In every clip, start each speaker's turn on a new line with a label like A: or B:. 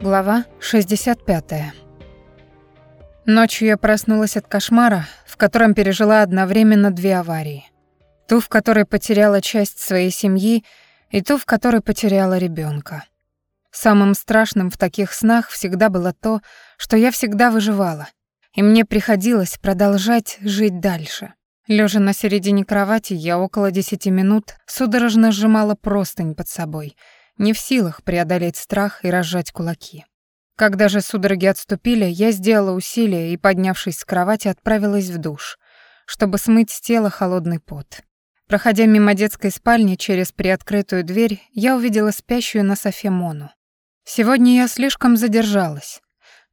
A: Глава 65. Ночью я проснулась от кошмара, в котором пережила одновременно две аварии. Ту, в которой потеряла часть своей семьи, и ту, в которой потеряла ребенка. Самым страшным в таких снах всегда было то, что я всегда выживала, и мне приходилось продолжать жить дальше. Лежа на середине кровати, я около десяти минут судорожно сжимала простынь под собой — не в силах преодолеть страх и разжать кулаки. Когда же судороги отступили, я сделала усилие и, поднявшись с кровати, отправилась в душ, чтобы смыть с тела холодный пот. Проходя мимо детской спальни через приоткрытую дверь, я увидела спящую на софе Мону. Сегодня я слишком задержалась,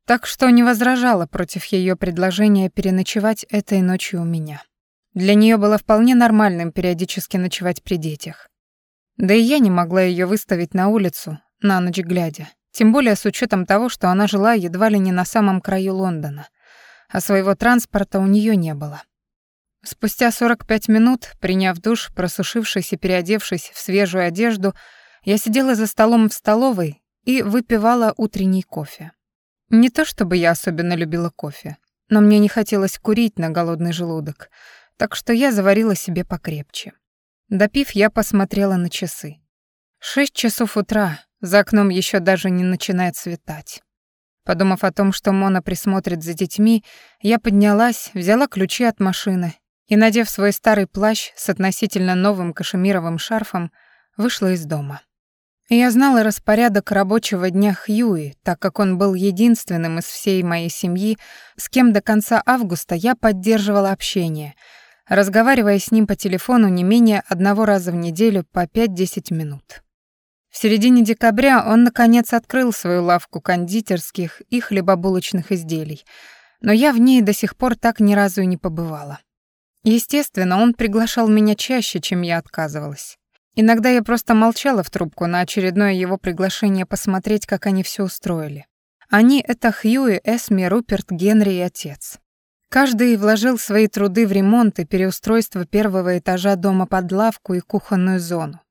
A: так что не возражала против ее предложения переночевать этой ночью у меня. Для нее было вполне нормальным периодически ночевать при детях. Да и я не могла ее выставить на улицу, на ночь глядя. Тем более с учетом того, что она жила едва ли не на самом краю Лондона, а своего транспорта у нее не было. Спустя 45 минут, приняв душ, просушившись и переодевшись в свежую одежду, я сидела за столом в столовой и выпивала утренний кофе. Не то чтобы я особенно любила кофе, но мне не хотелось курить на голодный желудок, так что я заварила себе покрепче. Допив, я посмотрела на часы. Шесть часов утра, за окном еще даже не начинает светать. Подумав о том, что Мона присмотрит за детьми, я поднялась, взяла ключи от машины и, надев свой старый плащ с относительно новым кашемировым шарфом, вышла из дома. Я знала распорядок рабочего дня Хьюи, так как он был единственным из всей моей семьи, с кем до конца августа я поддерживала общение — разговаривая с ним по телефону не менее одного раза в неделю по 5-10 минут. В середине декабря он, наконец, открыл свою лавку кондитерских и хлебобулочных изделий, но я в ней до сих пор так ни разу и не побывала. Естественно, он приглашал меня чаще, чем я отказывалась. Иногда я просто молчала в трубку на очередное его приглашение посмотреть, как они все устроили. Они — это Хьюи, Эсми, Руперт, Генри и отец. Каждый вложил свои труды в ремонт и переустройство первого этажа дома под лавку и кухонную зону.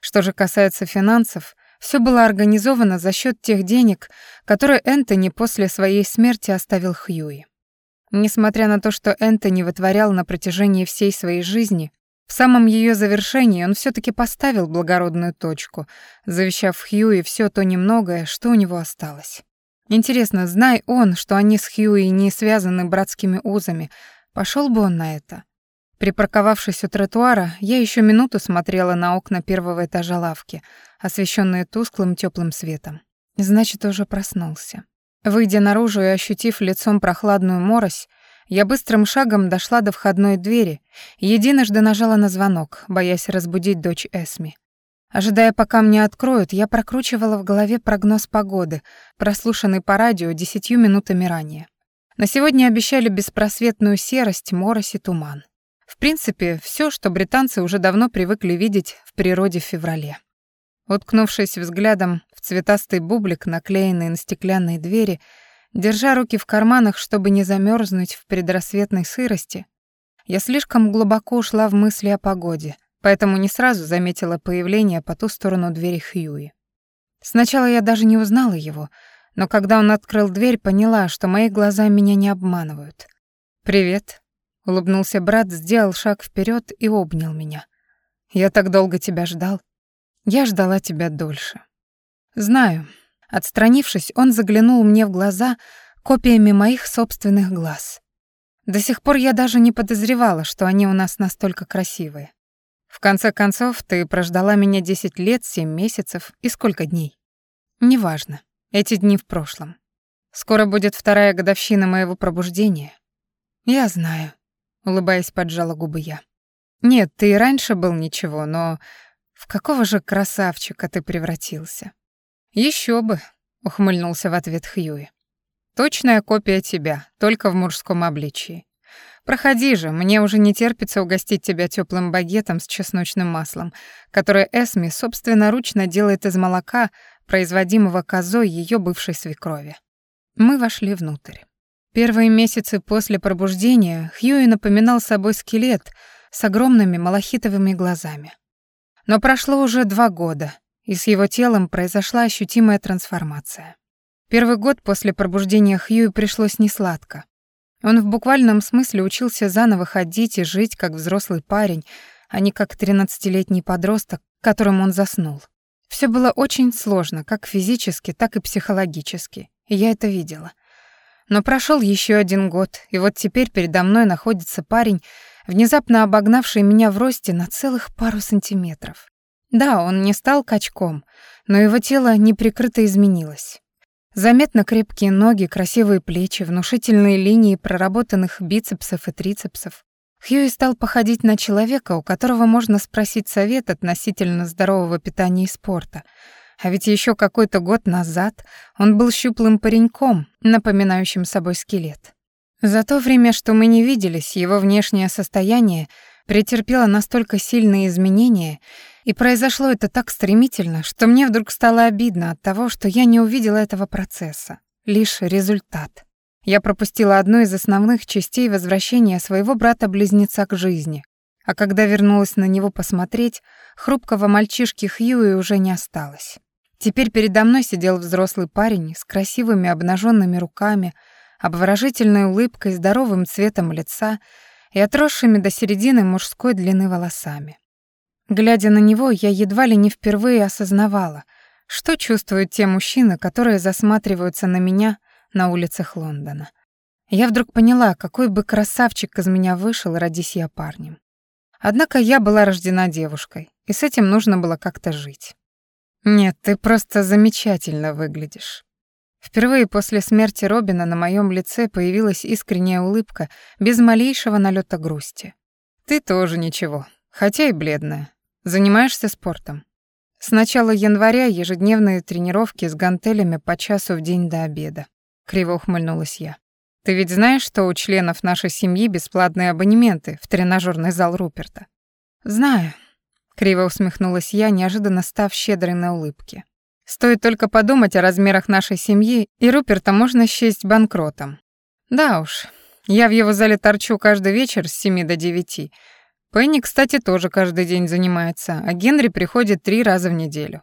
A: Что же касается финансов, все было организовано за счет тех денег, которые Энтони после своей смерти оставил Хьюи. Несмотря на то, что Энтони вытворял на протяжении всей своей жизни, в самом ее завершении он все таки поставил благородную точку, завещав Хьюи все то немногое, что у него осталось. Интересно, знай он, что они с Хьюи не связаны братскими узами, пошел бы он на это? Припарковавшись у тротуара, я еще минуту смотрела на окна первого этажа лавки, освещенные тусклым теплым светом. Значит, уже проснулся. Выйдя наружу и ощутив лицом прохладную морось, я быстрым шагом дошла до входной двери и единожды нажала на звонок, боясь разбудить дочь Эсми. Ожидая, пока мне откроют, я прокручивала в голове прогноз погоды, прослушанный по радио десятью минутами ранее. На сегодня обещали беспросветную серость, морось и туман. В принципе, все, что британцы уже давно привыкли видеть в природе в феврале. Уткнувшись взглядом в цветастый бублик, наклеенный на стеклянные двери, держа руки в карманах, чтобы не замерзнуть в предрассветной сырости, я слишком глубоко ушла в мысли о погоде — поэтому не сразу заметила появление по ту сторону двери Хьюи. Сначала я даже не узнала его, но когда он открыл дверь, поняла, что мои глаза меня не обманывают. «Привет», — улыбнулся брат, сделал шаг вперед и обнял меня. «Я так долго тебя ждал. Я ждала тебя дольше». «Знаю». Отстранившись, он заглянул мне в глаза копиями моих собственных глаз. До сих пор я даже не подозревала, что они у нас настолько красивые. В конце концов, ты прождала меня 10 лет, 7 месяцев и сколько дней? Неважно. Эти дни в прошлом. Скоро будет вторая годовщина моего пробуждения. Я знаю, улыбаясь, поджала губы я. Нет, ты и раньше был ничего, но в какого же красавчика ты превратился? Еще бы, ухмыльнулся в ответ Хьюи. Точная копия тебя, только в мужском обличии. Проходи же, мне уже не терпится угостить тебя теплым багетом с чесночным маслом, которое Эсми собственноручно делает из молока, производимого козой ее бывшей свекрови. Мы вошли внутрь. Первые месяцы после пробуждения Хьюи напоминал собой скелет с огромными малахитовыми глазами. Но прошло уже два года, и с его телом произошла ощутимая трансформация. Первый год после пробуждения Хьюи пришлось несладко. Он в буквальном смысле учился заново ходить и жить как взрослый парень, а не как тринадцатилетний подросток, которым он заснул. Все было очень сложно, как физически, так и психологически, и я это видела. Но прошел еще один год, и вот теперь передо мной находится парень, внезапно обогнавший меня в росте на целых пару сантиметров. Да, он не стал качком, но его тело неприкрыто изменилось. Заметно крепкие ноги, красивые плечи, внушительные линии проработанных бицепсов и трицепсов. Хьюи стал походить на человека, у которого можно спросить совет относительно здорового питания и спорта. А ведь еще какой-то год назад он был щуплым пареньком, напоминающим собой скелет. За то время, что мы не виделись, его внешнее состояние претерпело настолько сильные изменения, и произошло это так стремительно, что мне вдруг стало обидно от того, что я не увидела этого процесса, лишь результат. Я пропустила одну из основных частей возвращения своего брата-близнеца к жизни, а когда вернулась на него посмотреть, хрупкого мальчишки Хьюи уже не осталось. Теперь передо мной сидел взрослый парень с красивыми обнаженными руками, обворожительной улыбкой, здоровым цветом лица и отросшими до середины мужской длины волосами. Глядя на него, я едва ли не впервые осознавала, что чувствуют те мужчины, которые засматриваются на меня на улицах Лондона. Я вдруг поняла, какой бы красавчик из меня вышел, родись я парнем. Однако я была рождена девушкой, и с этим нужно было как-то жить. Нет, ты просто замечательно выглядишь. Впервые после смерти Робина на моем лице появилась искренняя улыбка, без малейшего налета грусти. Ты тоже ничего, хотя и бледная. Занимаешься спортом? С начала января ежедневные тренировки с гантелями по часу в день до обеда. Криво ухмыльнулась я. Ты ведь знаешь, что у членов нашей семьи бесплатные абонементы в тренажерный зал Руперта? Знаю. Криво усмехнулась я, неожиданно став щедрой на улыбке. Стоит только подумать о размерах нашей семьи, и Руперта можно счесть банкротом. Да уж, я в его зале торчу каждый вечер с семи до девяти, Пенни, кстати, тоже каждый день занимается, а Генри приходит три раза в неделю.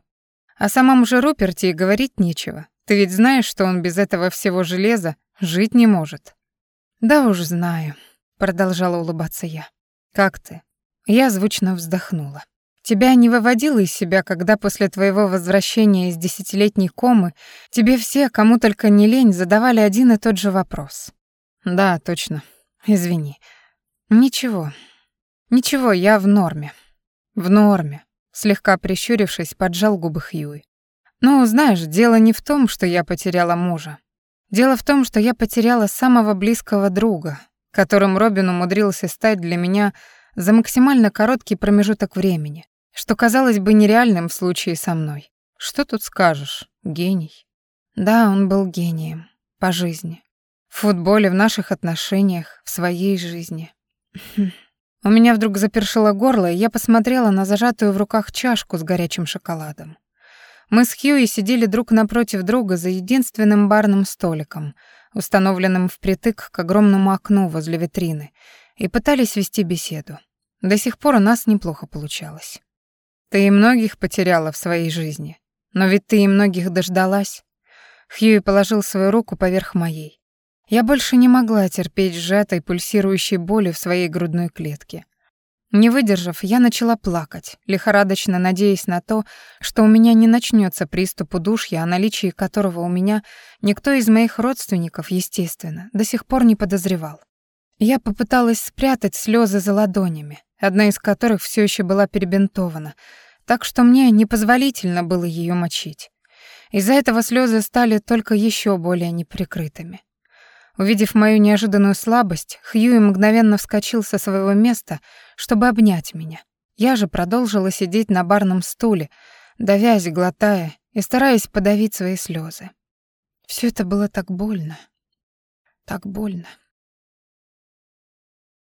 A: О самом же Руперте и говорить нечего. Ты ведь знаешь, что он без этого всего железа жить не может. Да уж знаю, продолжала улыбаться я. Как ты? Я звучно вздохнула. Тебя не выводило из себя, когда после твоего возвращения из десятилетней комы тебе все, кому только не лень, задавали один и тот же вопрос. Да, точно. Извини. Ничего, «Ничего, я в норме». «В норме», — слегка прищурившись, поджал губы Хьюи. «Ну, знаешь, дело не в том, что я потеряла мужа. Дело в том, что я потеряла самого близкого друга, которым Робин умудрился стать для меня за максимально короткий промежуток времени, что казалось бы нереальным в случае со мной. Что тут скажешь? Гений. Да, он был гением. По жизни. В футболе, в наших отношениях, в своей жизни. У меня вдруг запершило горло, и я посмотрела на зажатую в руках чашку с горячим шоколадом. Мы с Хьюи сидели друг напротив друга за единственным барным столиком, установленным впритык к огромному окну возле витрины, и пытались вести беседу. До сих пор у нас неплохо получалось. Ты и многих потеряла в своей жизни, но ведь ты и многих дождалась. Хьюи положил свою руку поверх моей. Я больше не могла терпеть сжатой, пульсирующей боли в своей грудной клетке. Не выдержав, я начала плакать, лихорадочно надеясь на то, что у меня не начнется приступ удушья, о наличии которого у меня никто из моих родственников, естественно, до сих пор не подозревал. Я попыталась спрятать слезы за ладонями, одна из которых все еще была перебинтована, так что мне непозволительно было ее мочить. Из-за этого слезы стали только еще более неприкрытыми. Увидев мою неожиданную слабость, Хьюи мгновенно вскочил со своего места, чтобы обнять меня. Я же продолжила сидеть на барном стуле, давясь, глотая и стараясь подавить свои слезы. Все это было так больно, так больно.